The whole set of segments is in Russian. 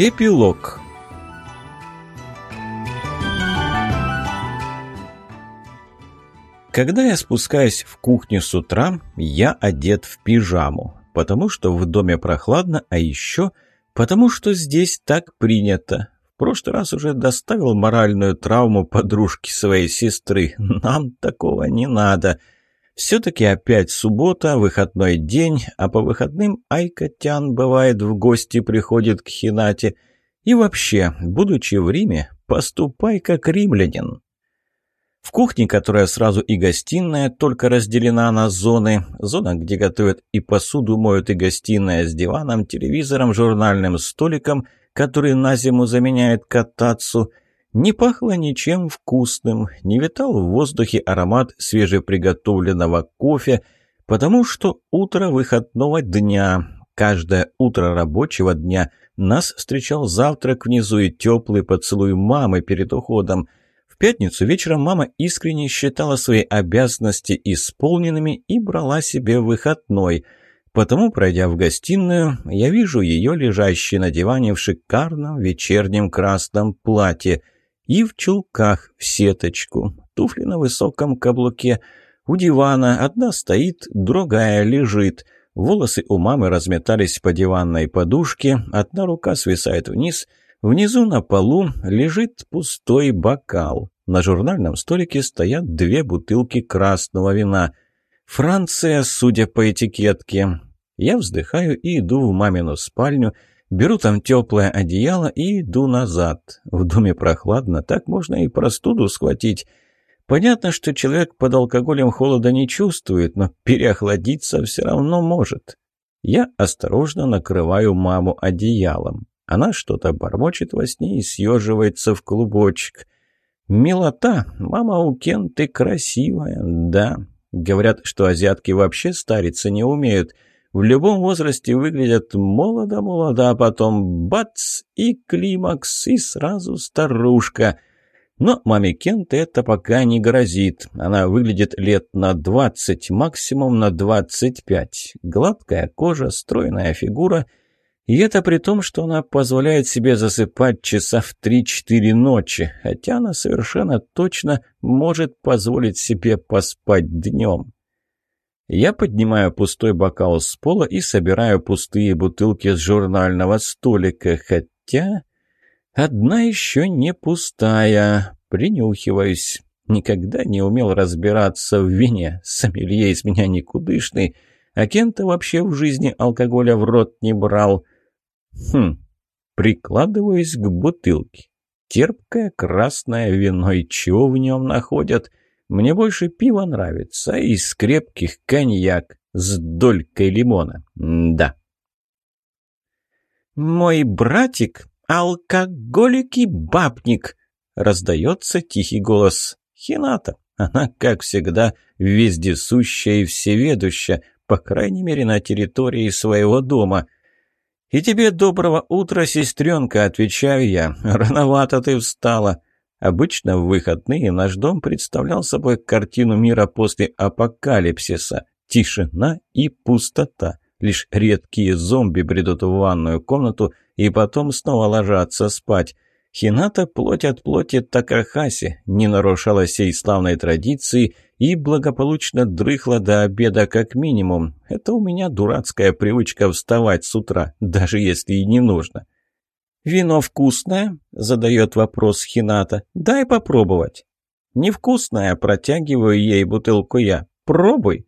Эпилог Когда я спускаюсь в кухню с утра, я одет в пижаму, потому что в доме прохладно, а еще потому что здесь так принято. В прошлый раз уже доставил моральную травму подружке своей сестры. Нам такого не надо. — все-таки опять суббота, выходной день, а по выходным Айкотян, бывает, в гости приходит к Хинате. И вообще, будучи в Риме, поступай как римлянин. В кухне, которая сразу и гостиная, только разделена на зоны. Зона, где готовят и посуду моют, и гостиная с диваном, телевизором, журнальным столиком, который на зиму заменяет катацу – не пахло ничем вкусным, не витал в воздухе аромат свежеприготовленного кофе, потому что утро выходного дня, каждое утро рабочего дня нас встречал завтрак внизу и теплый поцелуй мамы перед уходом. В пятницу вечером мама искренне считала свои обязанности исполненными и брала себе выходной – Потому, пройдя в гостиную, я вижу ее лежащей на диване в шикарном вечернем красном платье – и в чулках в сеточку, туфли на высоком каблуке. У дивана одна стоит, другая лежит. Волосы у мамы разметались по диванной подушке, одна рука свисает вниз. Внизу на полу лежит пустой бокал. На журнальном столике стоят две бутылки красного вина. Франция, судя по этикетке. Я вздыхаю и иду в мамину спальню, Беру там теплое одеяло и иду назад. В доме прохладно, так можно и простуду схватить. Понятно, что человек под алкоголем холода не чувствует, но переохладиться все равно может. Я осторожно накрываю маму одеялом. Она что-то бормочет во сне и съеживается в клубочек. «Милота! Мама у Кенты красивая, да!» Говорят, что азиатки вообще стариться не умеют – в любом возрасте выглядят молодо-молодо, а потом бац и климакс, и сразу старушка. Но маме Кента это пока не грозит. Она выглядит лет на двадцать, максимум на двадцать пять. Гладкая кожа, стройная фигура. И это при том, что она позволяет себе засыпать часа в три-четыре ночи, хотя она совершенно точно может позволить себе поспать днем. Я поднимаю пустой бокал с пола и собираю пустые бутылки с журнального столика, хотя... Одна еще не пустая. Принюхиваюсь. Никогда не умел разбираться в вине. Сомелье из меня никудышный. А Кента вообще в жизни алкоголя в рот не брал. Хм. Прикладываюсь к бутылке. Терпкое красное вино, и чего в нем находят? Мне больше пива нравится, из крепких коньяк с долькой лимона. Да. «Мой братик — алкоголик и бабник!» — раздается тихий голос Хината. Она, как всегда, вездесущая и всеведущая, по крайней мере, на территории своего дома. «И тебе доброго утра, сестренка!» — отвечаю я. «Рановато ты встала!» Обычно в выходные наш дом представлял собой картину мира после апокалипсиса. Тишина и пустота. Лишь редкие зомби бредут в ванную комнату и потом снова ложатся спать. Хината плоть от плоти Такахаси не нарушала сей славной традиции и благополучно дрыхла до обеда как минимум. Это у меня дурацкая привычка вставать с утра, даже если и не нужно. «Вино вкусное?» – задает вопрос Хината. «Дай попробовать». «Невкусное», – протягиваю ей бутылку я. «Пробуй».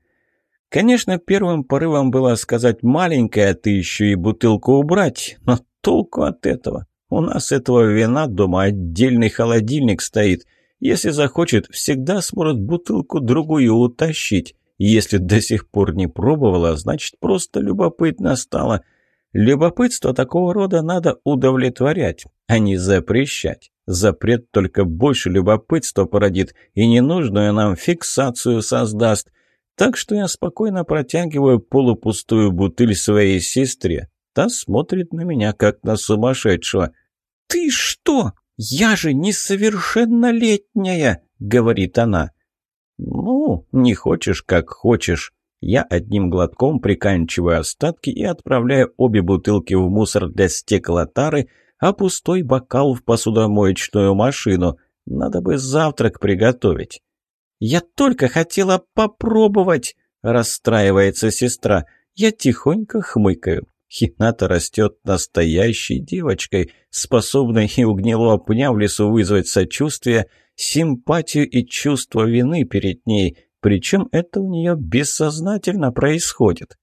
Конечно, первым порывом было сказать «маленькая, ты еще и бутылку убрать», но толку от этого. У нас этого вина дома отдельный холодильник стоит. Если захочет, всегда сможет бутылку другую утащить. Если до сих пор не пробовала, значит, просто любопытно стало. Любопытство такого рода надо удовлетворять, а не запрещать. Запрет только больше любопытства породит и ненужную нам фиксацию создаст. Так что я спокойно протягиваю полупустую бутыль своей сестре. Та смотрит на меня, как на сумасшедшего. «Ты что? Я же несовершеннолетняя!» — говорит она. «Ну, не хочешь, как хочешь». Я одним глотком приканчиваю остатки и отправляю обе бутылки в мусор для стеклотары, а пустой бокал в посудомоечную машину. Надо бы завтрак приготовить. «Я только хотела попробовать!» – расстраивается сестра. Я тихонько хмыкаю. Хината растет настоящей девочкой, способной и у гнилого пня в лесу вызвать сочувствие, симпатию и чувство вины перед ней – причем это у нее бессознательно происходит.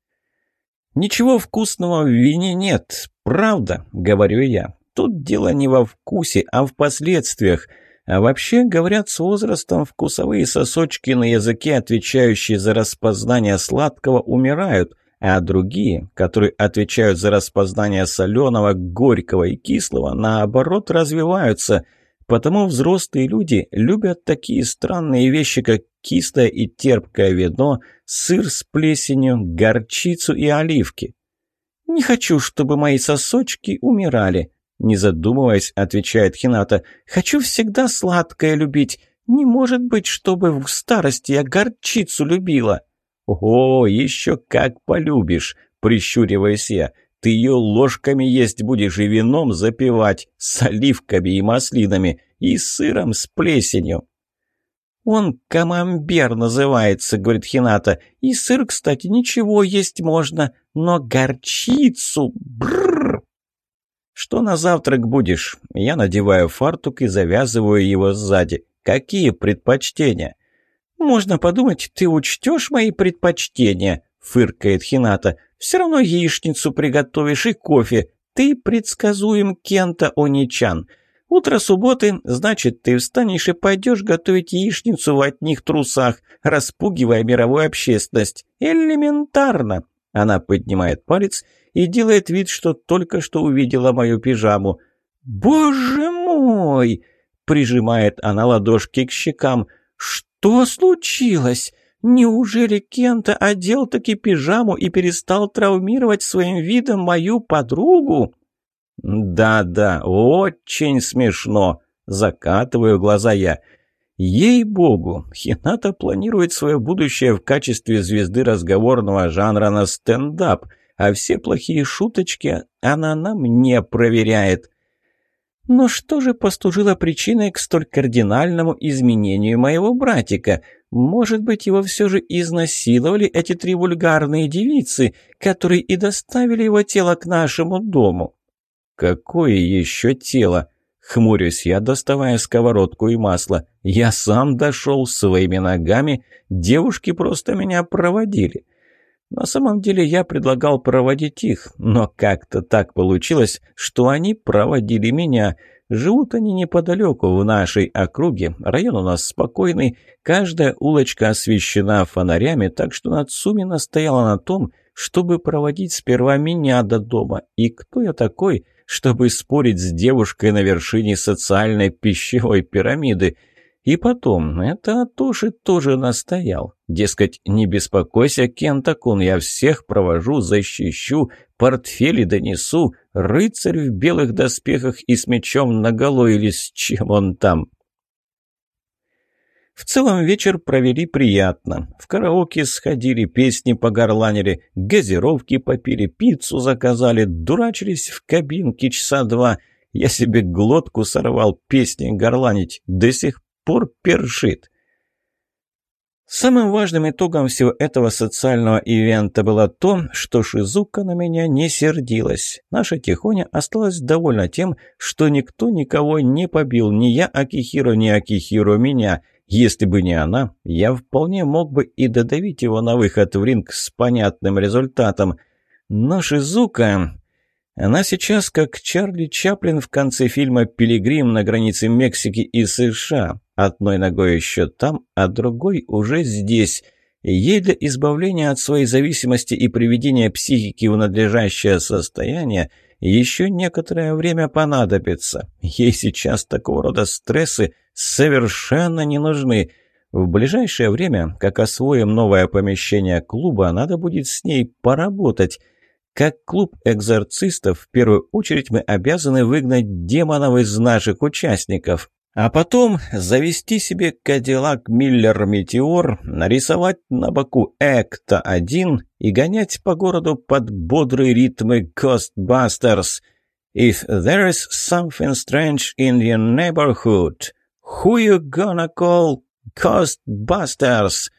«Ничего вкусного в вине нет, правда», — говорю я. «Тут дело не во вкусе, а в последствиях». А вообще, говорят, с возрастом вкусовые сосочки на языке, отвечающие за распознание сладкого, умирают, а другие, которые отвечают за распознание соленого, горького и кислого, наоборот, развиваются. Потому взрослые люди любят такие странные вещи, как кислое и терпкое вино, сыр с плесенью, горчицу и оливки. «Не хочу, чтобы мои сосочки умирали», – не задумываясь, отвечает Хината. «Хочу всегда сладкое любить. Не может быть, чтобы в старости я горчицу любила». «О, еще как полюбишь!» – прищуриваясь я. «Ты ее ложками есть будешь и вином запивать, с оливками и маслинами, и сыром с плесенью». «Он камамбер называется», — говорит Хината. «И сыр, кстати, ничего есть можно, но горчицу... Бррр!» «Что на завтрак будешь?» Я надеваю фартук и завязываю его сзади. «Какие предпочтения?» «Можно подумать, ты учтешь мои предпочтения», — фыркает Хината. «Все равно яичницу приготовишь и кофе. Ты предсказуем Кента Оничан». Утро субботы, значит, ты встанешь и пойдешь готовить яичницу в одних трусах, распугивая мировую общественность. Элементарно!» Она поднимает палец и делает вид, что только что увидела мою пижаму. «Боже мой!» — прижимает она ладошки к щекам. «Что случилось? Неужели Кента одел таки пижаму и перестал травмировать своим видом мою подругу?» Да-да, очень смешно. Закатываю глаза я. Ей-богу, Хината планирует свое будущее в качестве звезды разговорного жанра на стендап, а все плохие шуточки она нам не проверяет. Но что же послужило причиной к столь кардинальному изменению моего братика? Может быть, его все же изнасиловали эти три вульгарные девицы, которые и доставили его тело к нашему дому? Какое еще тело? Хмурюсь я, доставая сковородку и масло. Я сам дошел своими ногами, девушки просто меня проводили. На самом деле я предлагал проводить их, но как-то так получилось, что они проводили меня. Живут они неподалеку, в нашей округе, район у нас спокойный, каждая улочка освещена фонарями, так что Нацуми настояла на том, чтобы проводить сперва меня до дома. И кто я такой?» чтобы спорить с девушкой на вершине социальной пищевой пирамиды. И потом, это Атоши тоже настоял. Дескать, не беспокойся, Кентакун, я всех провожу, защищу, портфели донесу, рыцарь в белых доспехах и с мечом наголо или с чем он там. В целом вечер провели приятно. В караоке сходили, песни погорланили, газировки попили, пиццу заказали, дурачились в кабинке часа два. Я себе глотку сорвал песни горланить, до сих пор першит. Самым важным итогом всего этого социального ивента было то, что Шизука на меня не сердилась. Наша Тихоня осталась довольна тем, что никто никого не побил, ни я Акихиру, ни Акихиру меня – если бы не она, я вполне мог бы и додавить его на выход в ринг с понятным результатом. Но Шизука... Она сейчас как Чарли Чаплин в конце фильма «Пилигрим» на границе Мексики и США. Одной ногой еще там, а другой уже здесь. Ей для избавления от своей зависимости и приведения психики в надлежащее состояние еще некоторое время понадобится. Ей сейчас такого рода стрессы – совершенно не нужны. В ближайшее время, как освоим новое помещение клуба, надо будет с ней поработать. Как клуб экзорцистов, в первую очередь мы обязаны выгнать демонов из наших участников, а потом завести себе Кадиллак Миллер Метеор, нарисовать на боку Экта-1 и гонять по городу под бодрые ритмы Костбастерс. If there is something strange in your neighborhood, Who you gonna call Ghostbusters?»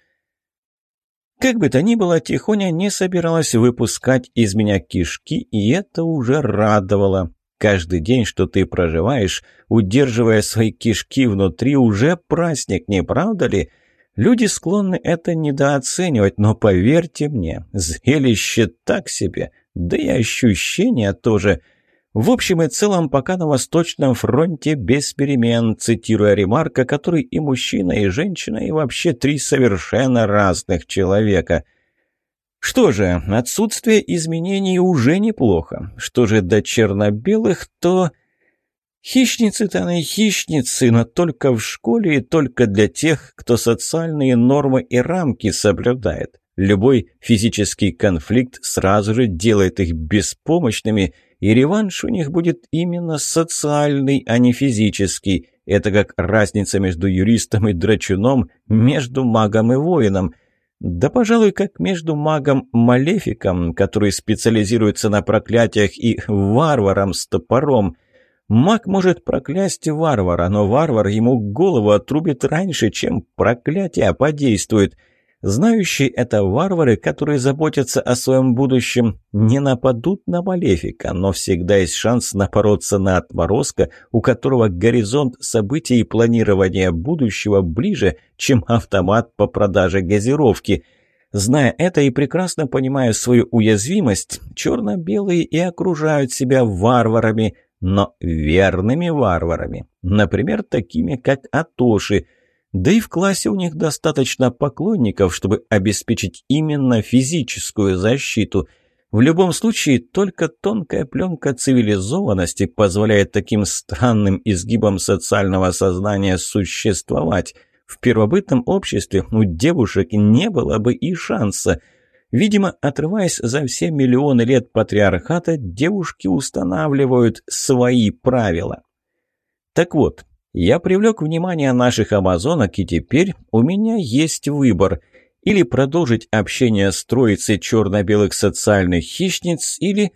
Как бы то ни было, Тихоня не собиралась выпускать из меня кишки, и это уже радовало. Каждый день, что ты проживаешь, удерживая свои кишки внутри, уже праздник, не правда ли? Люди склонны это недооценивать, но поверьте мне, зрелище так себе, да и ощущения тоже – в общем и целом, пока на Восточном фронте без перемен, цитируя ремарка, который и мужчина, и женщина, и вообще три совершенно разных человека. Что же, отсутствие изменений уже неплохо. Что же до черно-белых, то... Хищницы-то они хищницы, но только в школе и только для тех, кто социальные нормы и рамки соблюдает. Любой физический конфликт сразу же делает их беспомощными – и реванш у них будет именно социальный, а не физический. Это как разница между юристом и драчуном, между магом и воином. Да, пожалуй, как между магом-малефиком, который специализируется на проклятиях, и варваром с топором. Маг может проклясть варвара, но варвар ему голову отрубит раньше, чем проклятие подействует – Знающие это варвары, которые заботятся о своем будущем, не нападут на Малефика, но всегда есть шанс напороться на отморозка, у которого горизонт событий и планирования будущего ближе, чем автомат по продаже газировки. Зная это и прекрасно понимая свою уязвимость, черно-белые и окружают себя варварами, но верными варварами, например, такими как Атоши – да и в классе у них достаточно поклонников, чтобы обеспечить именно физическую защиту. В любом случае, только тонкая пленка цивилизованности позволяет таким странным изгибам социального сознания существовать. В первобытном обществе у девушек не было бы и шанса. Видимо, отрываясь за все миллионы лет патриархата, девушки устанавливают свои правила. Так вот, я привлек внимание наших амазонок, и теперь у меня есть выбор – или продолжить общение с троицей черно-белых социальных хищниц, или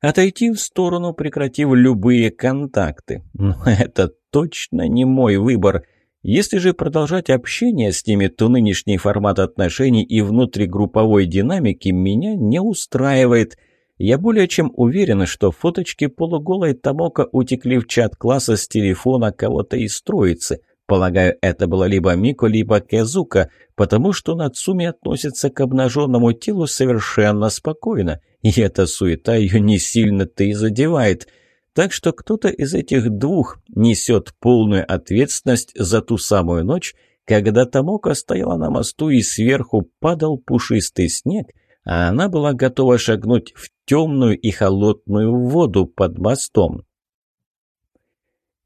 отойти в сторону, прекратив любые контакты. Но это точно не мой выбор. Если же продолжать общение с ними, то нынешний формат отношений и внутригрупповой динамики меня не устраивает, я более чем уверен, что фоточки полуголой Тамока утекли в чат класса с телефона кого-то из троицы. Полагаю, это было либо Мико, либо Кэзука, потому что Нацуми относится к обнаженному телу совершенно спокойно, и эта суета ее не сильно-то и задевает. Так что кто-то из этих двух несет полную ответственность за ту самую ночь, когда Тамока стояла на мосту и сверху падал пушистый снег, а она была готова шагнуть в темную и холодную воду под мостом.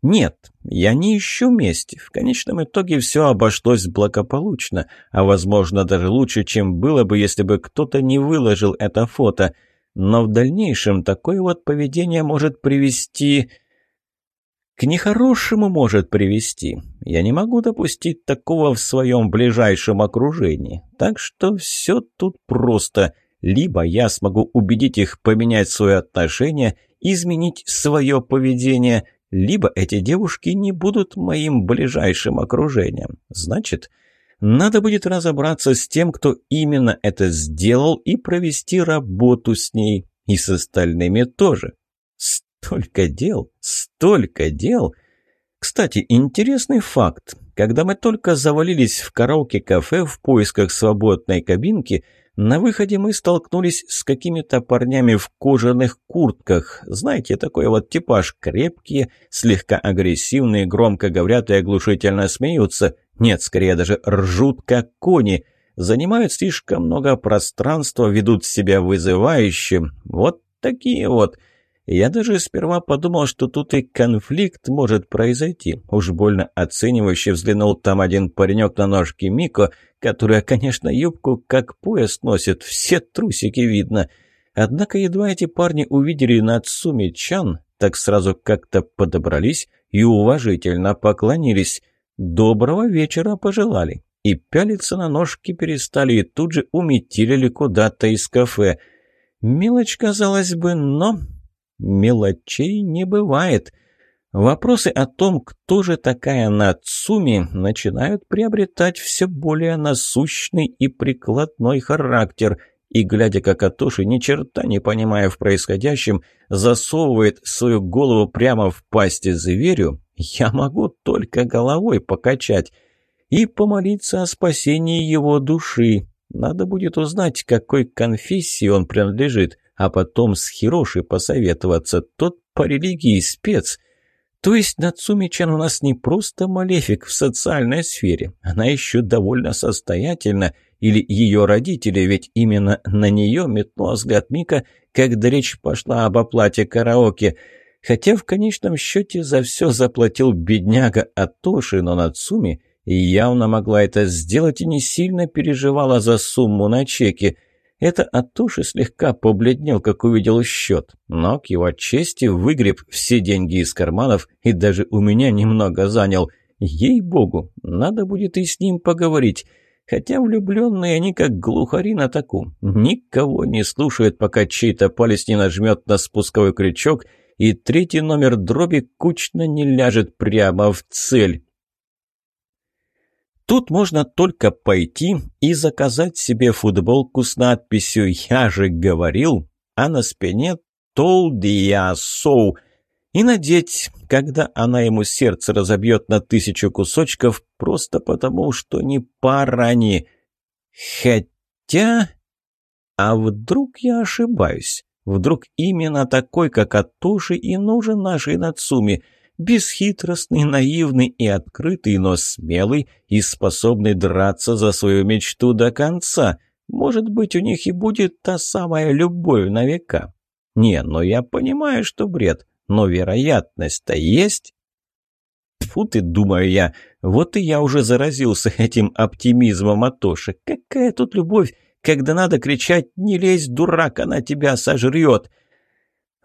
Нет, я не ищу мести. В конечном итоге все обошлось благополучно, а возможно даже лучше, чем было бы, если бы кто-то не выложил это фото. Но в дальнейшем такое вот поведение может привести... К нехорошему может привести. Я не могу допустить такого в своем ближайшем окружении. Так что все тут просто либо я смогу убедить их поменять свое отношение, изменить свое поведение, либо эти девушки не будут моим ближайшим окружением. Значит, надо будет разобраться с тем, кто именно это сделал, и провести работу с ней, и с остальными тоже. Столько дел, столько дел. Кстати, интересный факт. Когда мы только завалились в караоке-кафе в поисках свободной кабинки – на выходе мы столкнулись с какими-то парнями в кожаных куртках. Знаете, такой вот типаж. Крепкие, слегка агрессивные, громко говорят и оглушительно смеются. Нет, скорее даже ржут, как кони. Занимают слишком много пространства, ведут себя вызывающим. Вот такие вот. Я даже сперва подумал, что тут и конфликт может произойти. Уж больно оценивающе взглянул там один паренек на ножки Мико, которая, конечно, юбку как пояс носит, все трусики видно. Однако едва эти парни увидели Нацуми Чан, так сразу как-то подобрались и уважительно поклонились. Доброго вечера пожелали. И пялиться на ножки перестали, и тут же уметилили куда-то из кафе. Милочка, казалось бы, но Мелочей не бывает. Вопросы о том, кто же такая Нацуми, начинают приобретать все более насущный и прикладной характер – и, глядя как Атоши, ни черта не понимая в происходящем, засовывает свою голову прямо в пасти зверю, я могу только головой покачать и помолиться о спасении его души. Надо будет узнать, какой конфессии он принадлежит а потом с Хироши посоветоваться. Тот по религии спец. То есть Нацумичан у нас не просто малефик в социальной сфере, она еще довольно состоятельна, или ее родители, ведь именно на нее метнул взгляд Мика, когда речь пошла об оплате караоке. Хотя в конечном счете за все заплатил бедняга Атоши, но Нацуми явно могла это сделать и не сильно переживала за сумму на чеке – это Атуши слегка побледнел, как увидел счет, но к его чести выгреб все деньги из карманов и даже у меня немного занял. Ей-богу, надо будет и с ним поговорить. Хотя влюбленные они как глухари на таку. Никого не слушают, пока чей-то палец не нажмет на спусковой крючок, и третий номер дроби кучно не ляжет прямо в цель. Тут можно только пойти и заказать себе футболку с надписью «Я же говорил», а на спине «Told ya so» и надеть, когда она ему сердце разобьет на тысячу кусочков, просто потому, что не пара они. Хотя... А вдруг я ошибаюсь? Вдруг именно такой, как Атоши, и нужен наш Инацуми — бесхитростный, наивный и открытый, но смелый и способный драться за свою мечту до конца. Может быть, у них и будет та самая любовь на века. Не, ну я понимаю, что бред, но вероятность-то есть. Фу ты, думаю я, вот и я уже заразился этим оптимизмом Атоши. Какая тут любовь, когда надо кричать «Не лезь, дурак, она тебя сожрет!»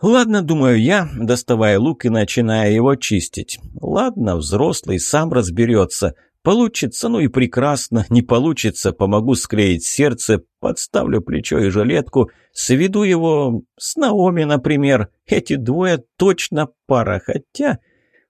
«Ладно, думаю я, доставая лук и начиная его чистить. Ладно, взрослый сам разберется. Получится, ну и прекрасно, не получится, помогу склеить сердце, подставлю плечо и жилетку, сведу его с Наоми, например. Эти двое точно пара, хотя,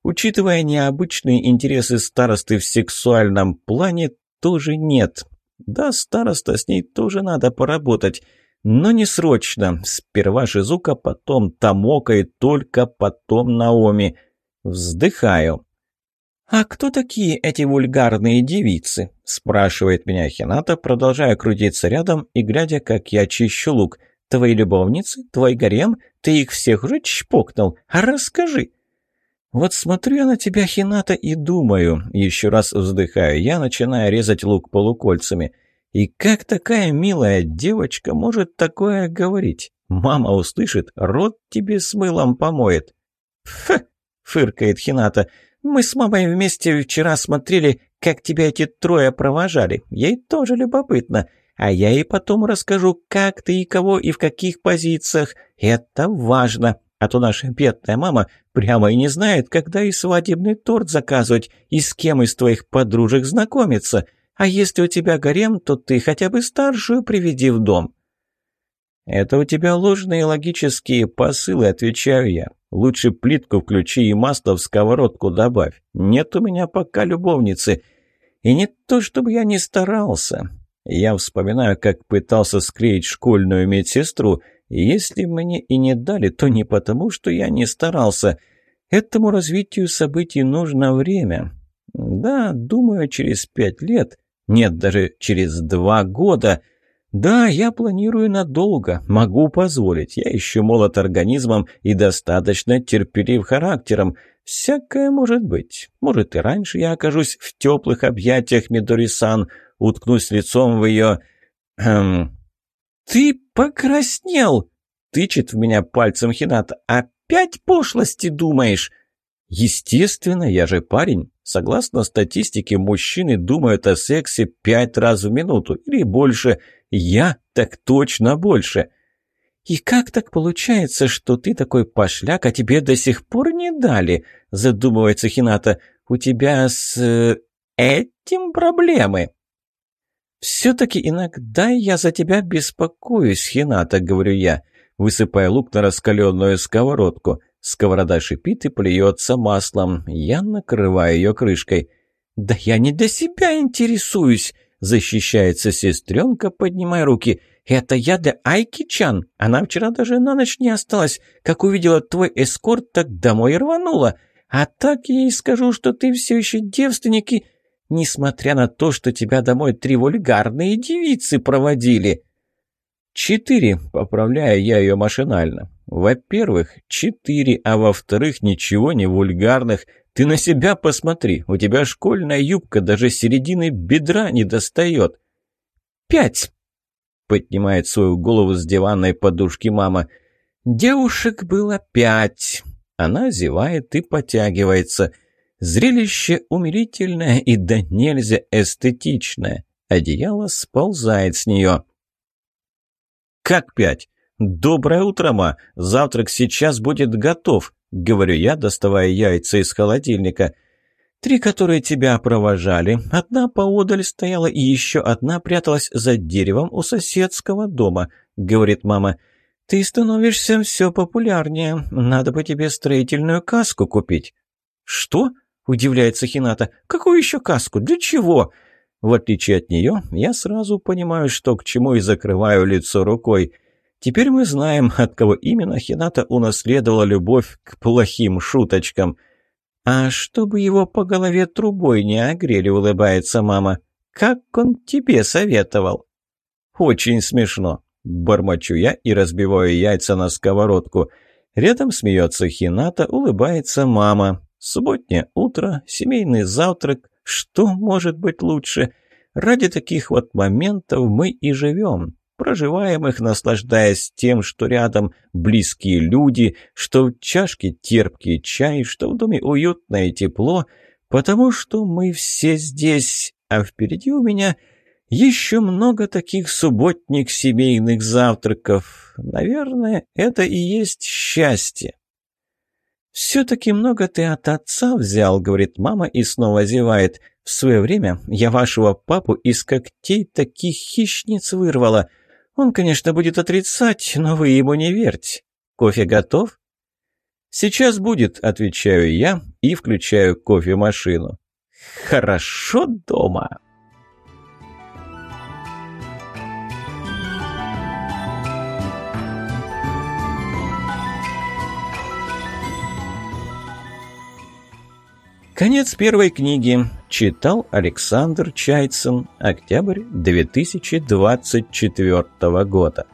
учитывая необычные интересы старосты в сексуальном плане, тоже нет. Да, староста, с ней тоже надо поработать». Но не срочно. Сперва Шизука, потом Тамока и только потом Наоми. Вздыхаю. «А кто такие эти вульгарные девицы?» – спрашивает меня Хината, продолжая крутиться рядом и глядя, как я чищу лук. «Твои любовницы? Твой гарем? Ты их всех уже чпокнул? А расскажи!» «Вот смотрю я на тебя, Хината, и думаю...» Еще раз вздыхаю я, начиная резать лук полукольцами – и как такая милая девочка может такое говорить? Мама услышит, рот тебе с мылом помоет. Ф, фыркает Хината. Мы с мамой вместе вчера смотрели, как тебя эти трое провожали. Ей тоже любопытно. А я ей потом расскажу, как ты и кого и в каких позициях. Это важно. А то наша бедная мама прямо и не знает, когда и свадебный торт заказывать, и с кем из твоих подружек знакомиться. А если у тебя гарем, то ты хотя бы старшую приведи в дом». «Это у тебя ложные логические посылы», — отвечаю я. «Лучше плитку включи и масло в сковородку добавь. Нет у меня пока любовницы. И не то, чтобы я не старался. Я вспоминаю, как пытался склеить школьную медсестру. Если мне и не дали, то не потому, что я не старался. Этому развитию событий нужно время. Да, думаю, через пять лет нет, даже через два года. Да, я планирую надолго, могу позволить. Я еще молод организмом и достаточно терпелив характером. Всякое может быть. Может, и раньше я окажусь в теплых объятиях Мидорисан, уткнусь лицом в ее... Эм... Хм. «Ты покраснел!» — тычет в меня пальцем Хината. «Опять пошлости думаешь?» «Естественно, я же парень. Согласно статистике, мужчины думают о сексе пять раз в минуту или больше. Я так точно больше. «И как так получается, что ты такой пошляк, а тебе до сих пор не дали?» – задумывается Хината. «У тебя с... Э, этим проблемы?» «Все-таки иногда я за тебя беспокоюсь, Хината», — говорю я, высыпая лук на раскаленную сковородку. Сковорода шипит и плюется маслом. Я накрываю ее крышкой. «Да я не для себя интересуюсь!» Защищается сестренка, поднимая руки. «Это я для Айки-чан. Она вчера даже на ночь не осталась. Как увидела твой эскорт, так домой рванула. А так я ей скажу, что ты все еще девственник и... Несмотря на то, что тебя домой три вульгарные девицы проводили». «Четыре», — поправляю я ее машинально. Во-первых, четыре, а во-вторых, ничего не вульгарных. Ты на себя посмотри, у тебя школьная юбка даже середины бедра не достает. Пять, поднимает свою голову с диванной подушки мама. Девушек было пять. Она зевает и потягивается. Зрелище умилительное и да нельзя эстетичное. Одеяло сползает с нее. «Как пять?» «Доброе утро, ма! Завтрак сейчас будет готов!» — говорю я, доставая яйца из холодильника. «Три, которые тебя провожали. Одна поодаль стояла, и еще одна пряталась за деревом у соседского дома», — говорит мама. «Ты становишься все популярнее. Надо бы тебе строительную каску купить». «Что?» — удивляется Хината. «Какую еще каску? Для чего?» В отличие от нее, я сразу понимаю, что к чему и закрываю лицо рукой. Теперь мы знаем, от кого именно Хината унаследовала любовь к плохим шуточкам. «А чтобы его по голове трубой не огрели», — улыбается мама. «Как он тебе советовал?» «Очень смешно», — бормочу я и разбиваю яйца на сковородку. Рядом смеется Хината, улыбается мама. Субботнее утро, семейный завтрак. Что может быть лучше? Ради таких вот моментов мы и живем проживаем их, наслаждаясь тем, что рядом близкие люди, что в чашке терпкий чай, что в доме уютное тепло, потому что мы все здесь, а впереди у меня еще много таких субботних семейных завтраков. Наверное, это и есть счастье. «Все-таки много ты от отца взял», — говорит мама и снова зевает. «В свое время я вашего папу из когтей таких хищниц вырвала. Он, конечно, будет отрицать, но вы ему не верьте. Кофе готов?» «Сейчас будет», — отвечаю я и включаю кофемашину. «Хорошо дома». Конец первой книги. Читал Александр Чайцин. Октябрь 2024 года.